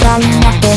ればって。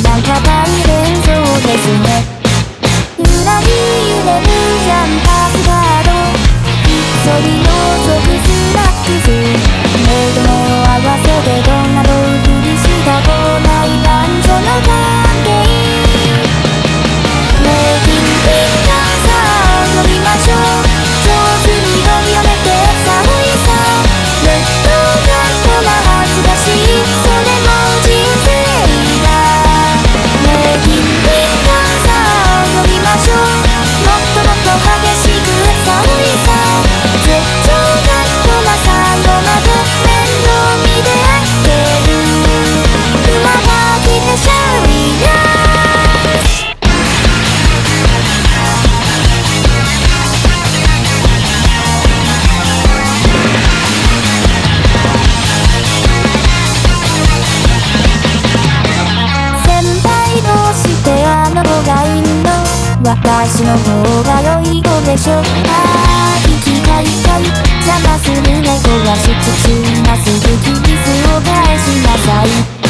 私の方が良いのでしょ。うああきたいたい。邪魔する猫はしつつます。ぐキスを返しなさい。